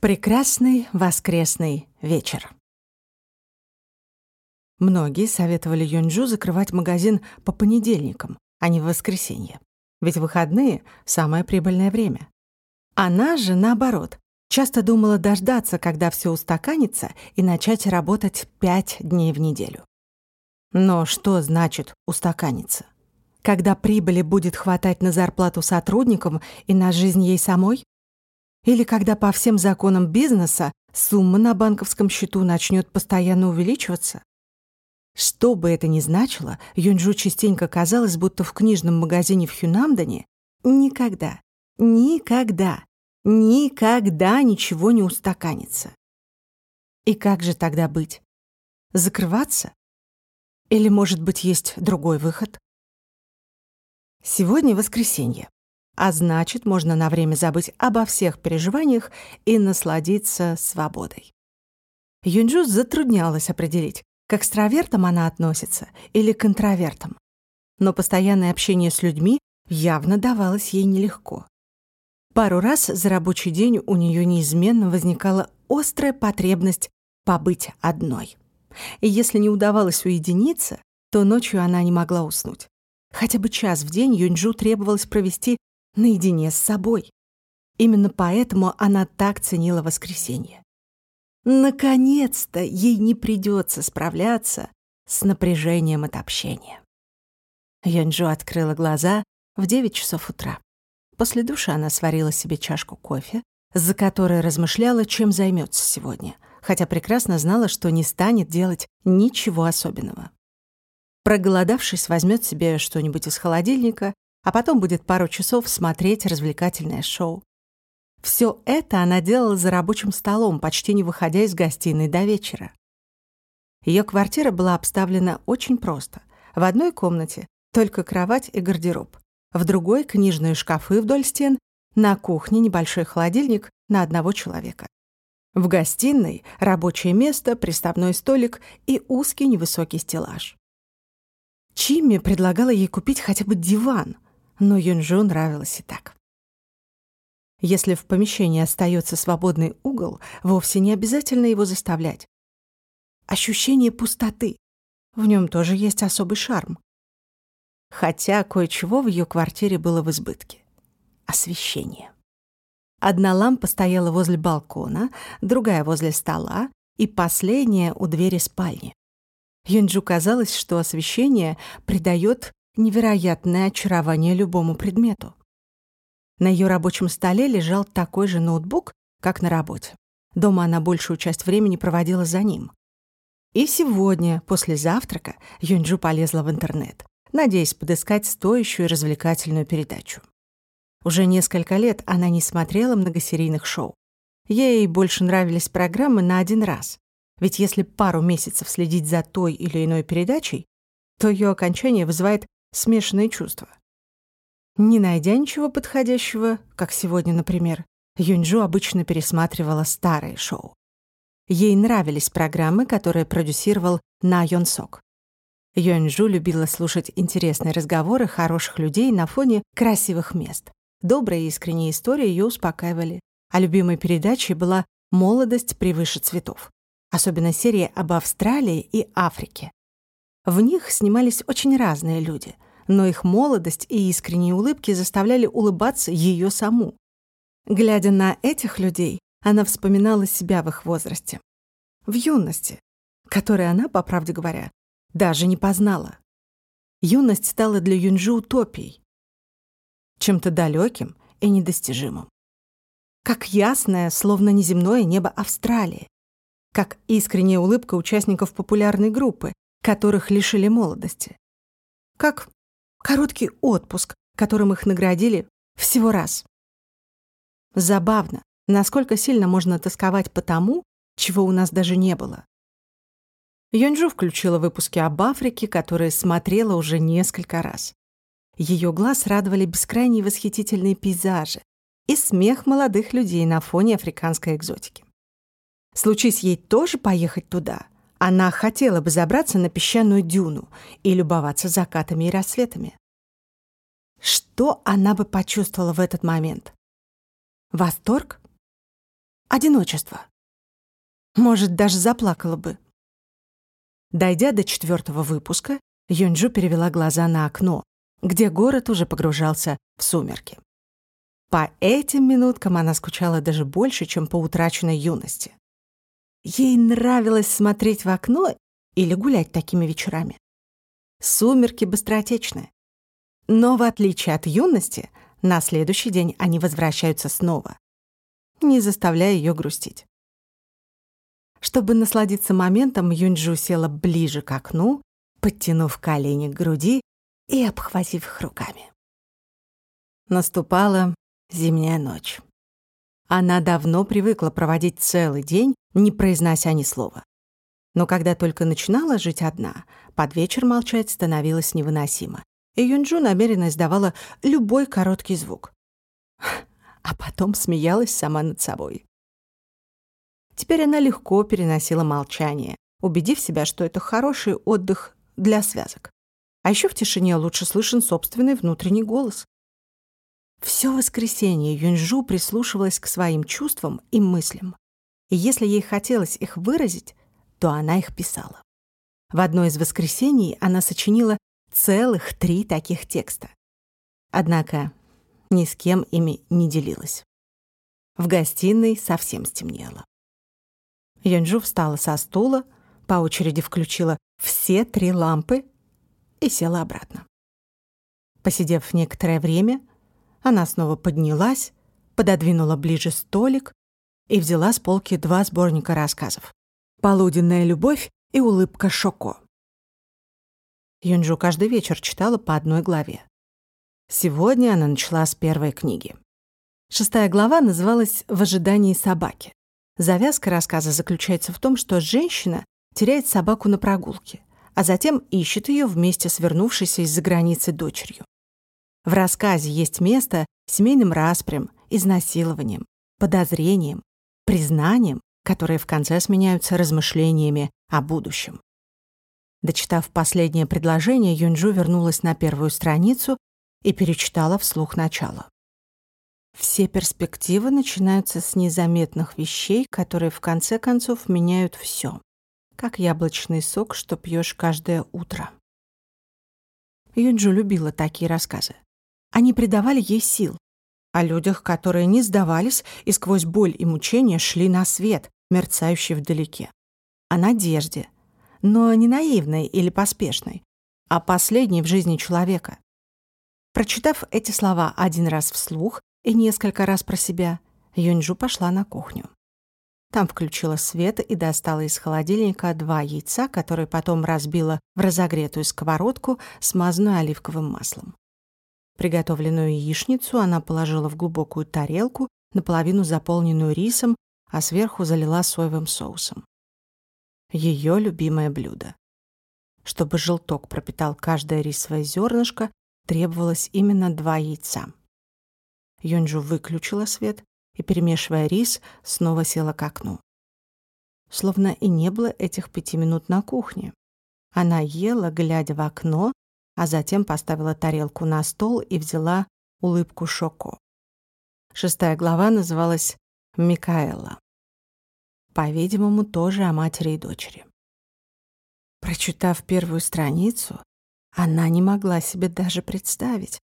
прекрасный воскресный вечер. Многие советовали Юнджу закрывать магазин по понедельникам, а не в воскресенье. Ведь выходные — самое прибыльное время. Она же, наоборот, часто думала дождаться, когда все устаканится, и начать работать пять дней в неделю. Но что значит «устаканиться»? Когда прибыли будет хватать на зарплату сотрудникам и на жизнь ей самой? Или когда по всем законам бизнеса сумма на банковском счету начнет постоянно увеличиваться? Что бы это ни значило, Юнджу частенько казалось, будто в книжном магазине в Хюнамдане никогда, никогда, никогда ничего не устаканится. И как же тогда быть? Закрываться? Или, может быть, есть другой выход? Сегодня воскресенье а значит, можно на время забыть обо всех переживаниях и насладиться свободой. Юнджу затруднялась определить, к экстравертам она относится или к интровертам. Но постоянное общение с людьми явно давалось ей нелегко. Пару раз за рабочий день у нее неизменно возникала острая потребность побыть одной. И если не удавалось уединиться, то ночью она не могла уснуть. Хотя бы час в день Юнджу требовалось провести наедине с собой. Именно поэтому она так ценила воскресенье. Наконец-то ей не придется справляться с напряжением от общения. Янджу открыла глаза в 9 часов утра. После душа она сварила себе чашку кофе, за которой размышляла, чем займется сегодня, хотя прекрасно знала, что не станет делать ничего особенного. Проголодавшись, возьмет себе что-нибудь из холодильника а потом будет пару часов смотреть развлекательное шоу. Все это она делала за рабочим столом, почти не выходя из гостиной до вечера. Ее квартира была обставлена очень просто. В одной комнате только кровать и гардероб, в другой — книжные шкафы вдоль стен, на кухне небольшой холодильник на одного человека. В гостиной — рабочее место, приставной столик и узкий невысокий стеллаж. Чимми предлагала ей купить хотя бы диван — но Юнжу нравилось и так. Если в помещении остается свободный угол, вовсе не обязательно его заставлять. Ощущение пустоты. В нем тоже есть особый шарм. Хотя кое-чего в ее квартире было в избытке. Освещение. Одна лампа стояла возле балкона, другая возле стола и последняя у двери спальни. Юнджу казалось, что освещение придает невероятное очарование любому предмету. На ее рабочем столе лежал такой же ноутбук, как на работе. Дома она большую часть времени проводила за ним. И сегодня, после завтрака, Юнджу полезла в интернет, надеясь подыскать стоящую и развлекательную передачу. Уже несколько лет она не смотрела многосерийных шоу. Ей больше нравились программы на один раз. Ведь если пару месяцев следить за той или иной передачей, то ее окончание вызывает смешанные чувства. Не найдя ничего подходящего, как сегодня, например, Юньджу обычно пересматривала старые шоу. Ей нравились программы, которые продюсировал На Йон Сок. Любила слушать интересные разговоры хороших людей на фоне красивых мест. Добрые и искренние истории ее успокаивали, а любимой передачей была «Молодость превыше цветов», особенно серия об Австралии и Африке. В них снимались очень разные люди, но их молодость и искренние улыбки заставляли улыбаться ее саму. Глядя на этих людей, она вспоминала себя в их возрасте. В юности, которой она, по правде говоря, даже не познала. Юность стала для Юнжи утопией, чем-то далеким и недостижимым. Как ясное, словно неземное небо Австралии, как искренняя улыбка участников популярной группы, которых лишили молодости. Как короткий отпуск, которым их наградили всего раз. Забавно, насколько сильно можно тосковать по тому, чего у нас даже не было. Йонджу включила выпуски об Африке, которые смотрела уже несколько раз. Ее глаз радовали бескрайние восхитительные пейзажи и смех молодых людей на фоне африканской экзотики. Случись ей тоже поехать туда, она хотела бы забраться на песчаную дюну и любоваться закатами и рассветами. Что она бы почувствовала в этот момент? Восторг? одиночество. Может, даже заплакала бы. Дойдя до четвертого выпуска, Юнджу перевела глаза на окно, где город уже погружался в сумерки. По этим минуткам она скучала даже больше, чем по утраченной юности. Ей нравилось смотреть в окно или гулять такими вечерами. Сумерки быстротечны. Но в отличие от юности, на следующий день они возвращаются снова, не заставляя ее грустить. Чтобы насладиться моментом, Юнджу села ближе к окну, подтянув колени к груди и обхватив их руками. Наступала зимняя ночь. Она давно привыкла проводить целый день, не произнося ни слова. Но когда только начинала жить одна, под вечер молчать становилось невыносимо, и Юнджу намеренно издавала любой короткий звук. А потом смеялась сама над собой. Теперь она легко переносила молчание, убедив себя, что это хороший отдых для связок. А еще в тишине лучше слышен собственный внутренний голос. Все воскресенье Юньжу прислушивалась к своим чувствам и мыслям. И если ей хотелось их выразить, то она их писала. В одно из воскресений она сочинила целых три таких текста. Однако ни с кем ими не делилась. В гостиной совсем стемнело. Юнджу встала со стула, по очереди включила все три лампы и села обратно. Посидев некоторое время, она снова поднялась, пододвинула ближе столик и взяла с полки два сборника рассказов «Полуденная любовь» и «Улыбка Шоко». Юнджу каждый вечер читала по одной главе. Сегодня она начала с первой книги. Шестая глава называлась «В ожидании собаки». Завязка рассказа заключается в том, что женщина теряет собаку на прогулке, а затем ищет ее вместе с вернувшейся из-за границы дочерью. В рассказе есть место семейным распрям, изнасилованием, подозрением, признанием, которые в конце сменяются размышлениями о будущем. Дочитав последнее предложение, Юнджу вернулась на первую страницу и перечитала вслух начало. Все перспективы начинаются с незаметных вещей, которые в конце концов меняют все, как яблочный сок, что пьешь каждое утро. Юнджу любила такие рассказы. Они придавали ей сил. О людях, которые не сдавались и сквозь боль и мучения шли на свет, мерцающий вдалеке. О надежде, но не наивной или поспешной, а последней в жизни человека. Прочитав эти слова один раз вслух, и несколько раз про себя, Юньжу пошла на кухню. Там включила свет и достала из холодильника два яйца, которые потом разбила в разогретую сковородку, смазанную оливковым маслом. Приготовленную яичницу она положила в глубокую тарелку, наполовину заполненную рисом, а сверху залила соевым соусом. Ее любимое блюдо. Чтобы желток пропитал каждое рисовое зернышко, требовалось именно два яйца. Юнджу выключила свет и, перемешивая рис, снова села к окну. Словно и не было этих пяти минут на кухне. Она ела, глядя в окно, а затем поставила тарелку на стол и взяла улыбку Шоко. Шестая глава называлась «Микаэла». По-видимому, тоже о матери и дочери. Прочитав первую страницу, она не могла себе даже представить,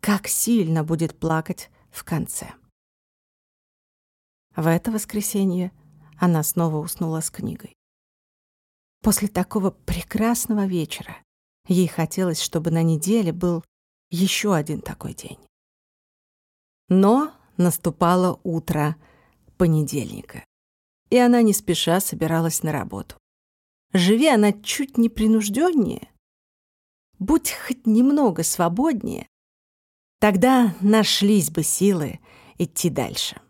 как сильно будет плакать в конце. В это воскресенье она снова уснула с книгой. После такого прекрасного вечера ей хотелось, чтобы на неделе был еще один такой день. Но наступало утро понедельника, и она не спеша собиралась на работу. Живи она чуть непринужденнее, будь хоть немного свободнее, Тогда нашлись бы силы идти дальше.